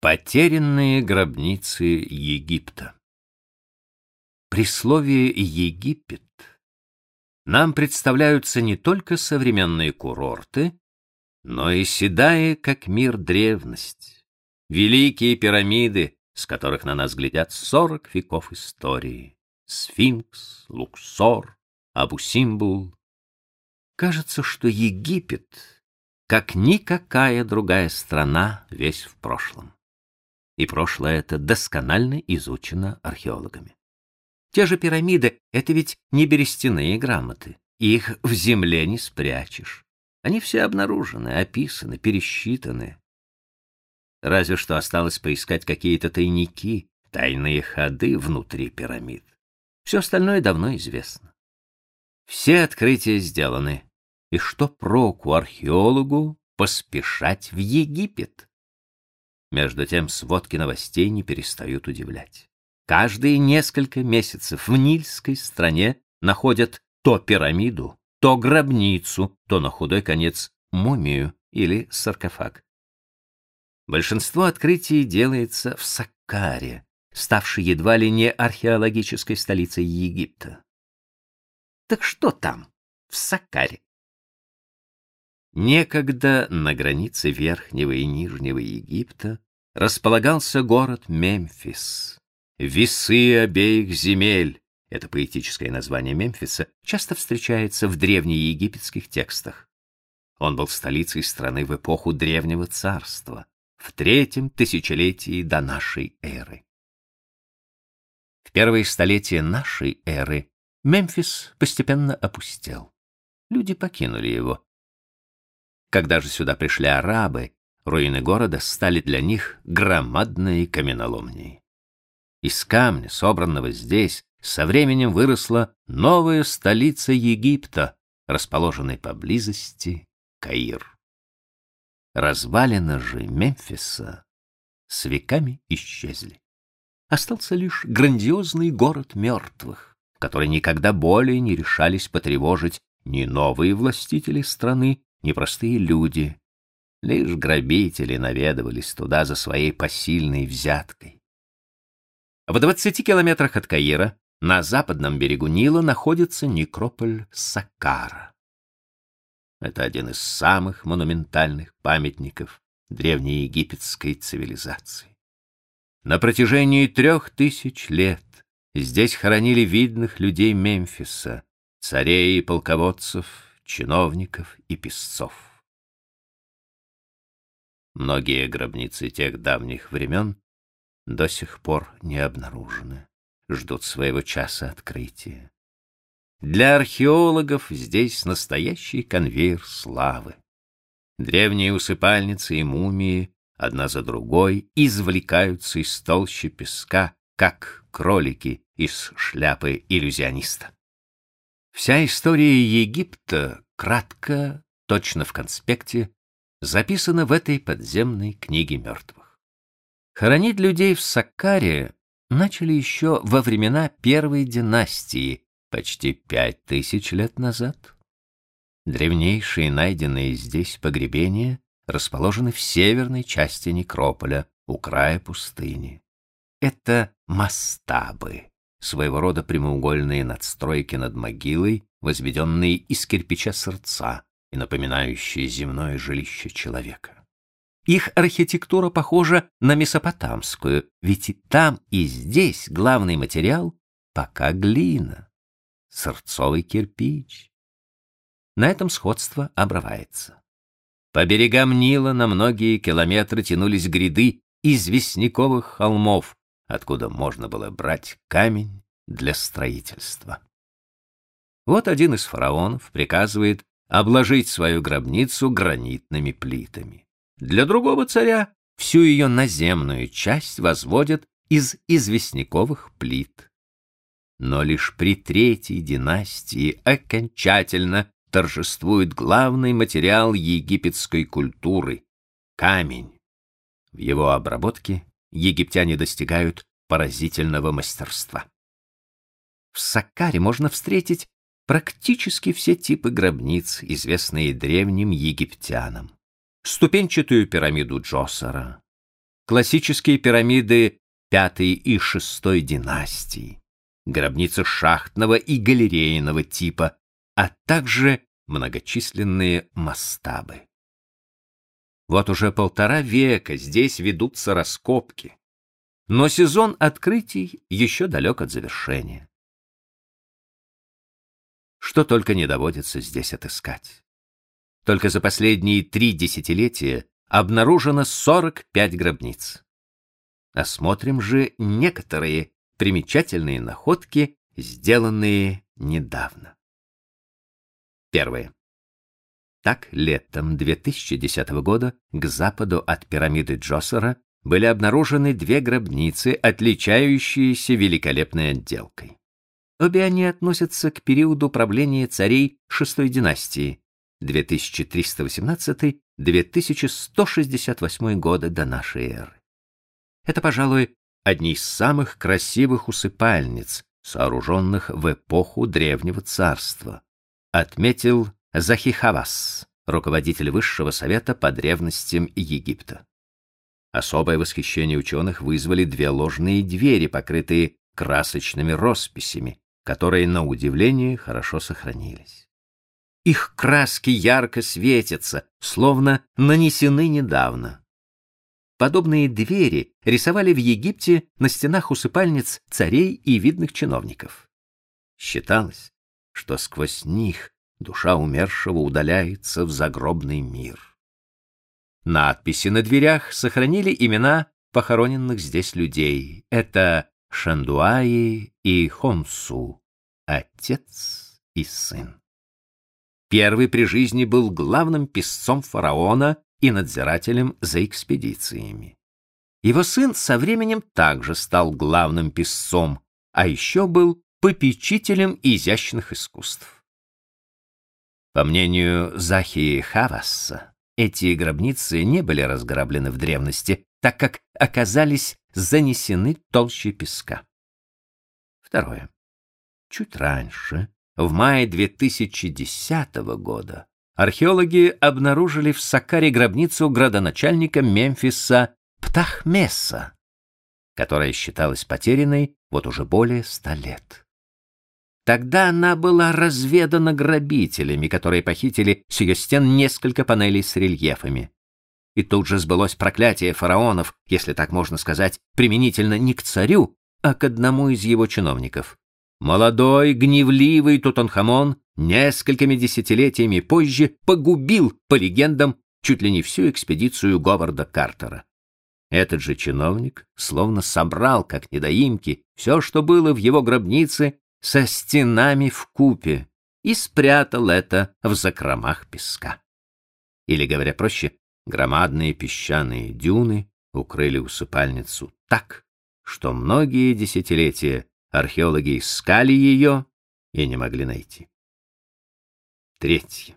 Потерянные гробницы Египта. При слове «Египет» нам представляются не только современные курорты, но и седая, как мир, древность, великие пирамиды, с которых на нас глядят сорок веков истории, Сфинкс, Луксор, Абу-Симбул. Кажется, что Египет, как никакая другая страна, весь в прошлом и прошлое это досконально изучено археологами. Те же пирамиды — это ведь не берестяные грамоты, их в земле не спрячешь. Они все обнаружены, описаны, пересчитаны. Разве что осталось поискать какие-то тайники, тайные ходы внутри пирамид. Все остальное давно известно. Все открытия сделаны. И что проку археологу поспешать в Египет? Между тем сводки новостей не перестают удивлять. Каждые несколько месяцев в Нильской стране находят то пирамиду, то гробницу, то на худой конец мумию или саркофаг. Большинство открытий делается в Саккаре, ставшей едва ли не археологической столицей Египта. Так что там, в Саккаре? Некогда на границе Верхнего и Нижнего Египта располагался город Мемфис. Весы обеих земель, это поэтическое название Мемфиса, часто встречается в древнеегипетских текстах. Он был столицей страны в эпоху Древнего Царства, в третьем тысячелетии до нашей эры. В первые столетия нашей эры Мемфис постепенно опустел. Люди покинули его, когда же сюда пришли арабы, руины города стали для них громадной каменоломней. Из камня, собранного здесь, со временем выросла новая столица Египта, расположенная поблизости Каир. Развалины же Мемфиса с веками исчезли. Остался лишь грандиозный город мертвых, который никогда более не решались потревожить ни новые властители страны, непростые люди, лишь грабители наведывались туда за своей посильной взяткой. В двадцати километрах от Каира, на западном берегу Нила, находится некрополь Сакара. Это один из самых монументальных памятников древнеегипетской цивилизации. На протяжении трех тысяч лет здесь хоронили видных людей Мемфиса, царей и полководцев, чиновников и писцов. Многие гробницы тех давних времен до сих пор не обнаружены, ждут своего часа открытия. Для археологов здесь настоящий конвейер славы. Древние усыпальницы и мумии одна за другой извлекаются из толщи песка, как кролики из шляпы иллюзиониста. Вся история Египта, кратко, точно в конспекте, записана в этой подземной книге мертвых. Хоронить людей в Саккаре начали еще во времена первой династии, почти пять тысяч лет назад. Древнейшие найденные здесь погребения расположены в северной части некрополя, у края пустыни. Это мастабы, своего рода прямоугольные надстройки над могилой, возведенные из кирпича сердца и напоминающие земное жилище человека. Их архитектура похожа на месопотамскую, ведь и там, и здесь главный материал пока глина, сырцовый кирпич. На этом сходство обрывается. По берегам Нила на многие километры тянулись гряды известняковых холмов, откуда можно было брать камень для строительства. Вот один из фараонов приказывает обложить свою гробницу гранитными плитами. Для другого царя всю ее наземную часть возводят из известняковых плит. Но лишь при третьей династии окончательно торжествует главный материал египетской культуры — камень. В его обработке египтяне достигают поразительного мастерства. В Саккаре можно встретить практически все типы гробниц, известные древним египтянам. Ступенчатую пирамиду Джосера, классические пирамиды пятой и шестой династий, гробницы шахтного и галерейного типа, а также многочисленные мастабы. Вот уже полтора века здесь ведутся раскопки, но сезон открытий еще далек от завершения. Что только не доводится здесь отыскать. Только за последние три десятилетия обнаружено 45 гробниц. Осмотрим же некоторые примечательные находки, сделанные недавно. Первое. Так, летом 2010 года к западу от пирамиды Джосера были обнаружены две гробницы, отличающиеся великолепной отделкой. Обе они относятся к периоду правления царей шестой династии 2318-2168 годы до нашей эры. Это, пожалуй, одни из самых красивых усыпальниц, сооруженных в эпоху древнего царства, отметил Захихавас, руководитель Высшего совета по древностям Египта. Особое восхищение ученых вызвали две ложные двери, покрытые красочными росписями, которые, на удивление, хорошо сохранились. Их краски ярко светятся, словно нанесены недавно. Подобные двери рисовали в Египте на стенах усыпальниц царей и видных чиновников. Считалось, что сквозь них душа умершего удаляется в загробный мир. Надписи на дверях сохранили имена похороненных здесь людей. Это Шандуаи и Хонсу, отец и сын. Первый при жизни был главным писцом фараона и надзирателем за экспедициями. Его сын со временем также стал главным писцом, а еще был попечителем изящных искусств. По мнению Захии Хавасса, эти гробницы не были разграблены в древности, так как оказались занесены толще песка. Второе. Чуть раньше, в мае 2010 года, археологи обнаружили в Сакаре гробницу градоначальника Мемфиса Птахмеса, которая считалась потерянной вот уже более ста лет. Тогда она была разведана грабителями, которые похитили с ее стен несколько панелей с рельефами. И тут же сбылось проклятие фараонов, если так можно сказать, применительно не к царю, а к одному из его чиновников. Молодой, гневливый Тутанхамон несколькими десятилетиями позже погубил, по легендам, чуть ли не всю экспедицию Говарда Картера. Этот же чиновник словно собрал, как недоимки, все, что было в его гробнице, со стенами в купе и спрятал это в закромах песка. Или, говоря проще, громадные песчаные дюны укрыли усыпальницу так, что многие десятилетия археологи искали ее и не могли найти. Третье.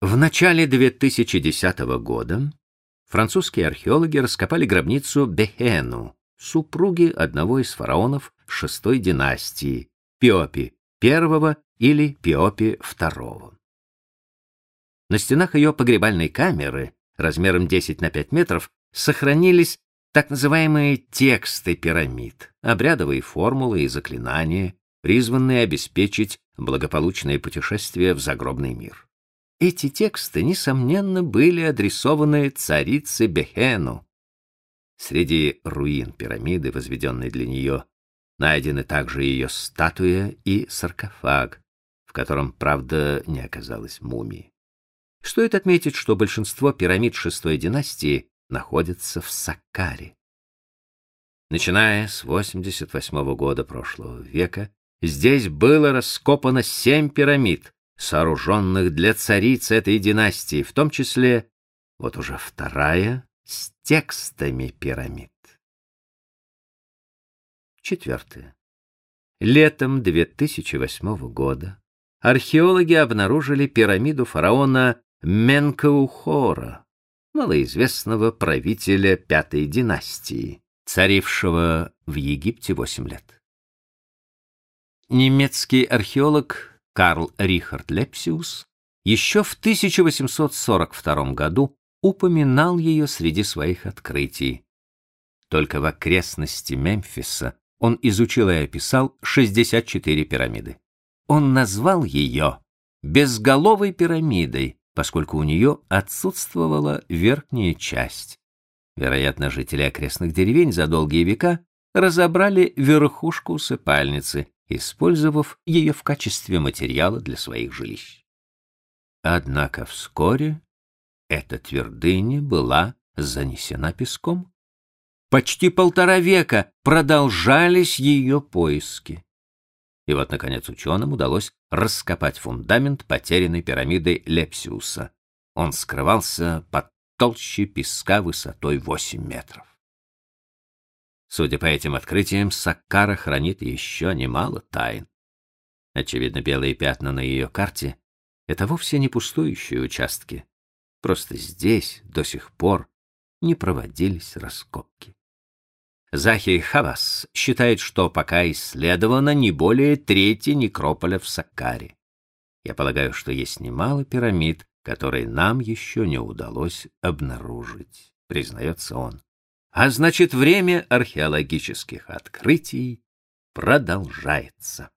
В начале 2010 года французские археологи раскопали гробницу Бехену, супруги одного из фараонов шестой династии, Пиопи I или Пиопи II. На стенах ее погребальной камеры, размером 10 на 5 метров, сохранились так называемые тексты пирамид, обрядовые формулы и заклинания, призванные обеспечить благополучное путешествие в загробный мир. Эти тексты, несомненно, были адресованы царице Бехену. Среди руин пирамиды, возведенной для нее, найдены также ее статуя и саркофаг, в котором, правда, не оказалось мумии. Стоит отметить, что большинство пирамид шестой династии находятся в Саккаре. Начиная с 88 года прошлого века, здесь было раскопано семь пирамид, сооруженных для цариц этой династии, в том числе, вот уже вторая, с текстами пирамид. Четвертое. Летом 2008 года археологи обнаружили пирамиду фараона Менкаухора, малоизвестного правителя пятой династии, царившего в Египте восемь лет. Немецкий археолог Карл Рихард Лепсиус еще в 1842 году упоминал ее среди своих открытий. Только в окрестности Мемфиса он изучил и описал 64 пирамиды. Он назвал ее безголовой пирамидой, поскольку у нее отсутствовала верхняя часть. Вероятно, жители окрестных деревень за долгие века разобрали верхушку усыпальницы, использовав ее в качестве материала для своих жилищ. Однако вскоре эта твердыня была занесена песком. Почти полтора века продолжались ее поиски. И вот, наконец, ученым удалось раскопать фундамент потерянной пирамиды Лепсиуса. Он скрывался под толще песка высотой 8 метров. Судя по этим открытиям, Саккара хранит еще немало тайн. Очевидно, белые пятна на ее карте — это вовсе не пустующие участки. Просто здесь до сих пор не проводились раскопки. Захи Хавас считает, что пока исследовано не более трети некрополя в Саккаре. Я полагаю, что есть немало пирамид, которые нам еще не удалось обнаружить, признается он. А значит, время археологических открытий продолжается.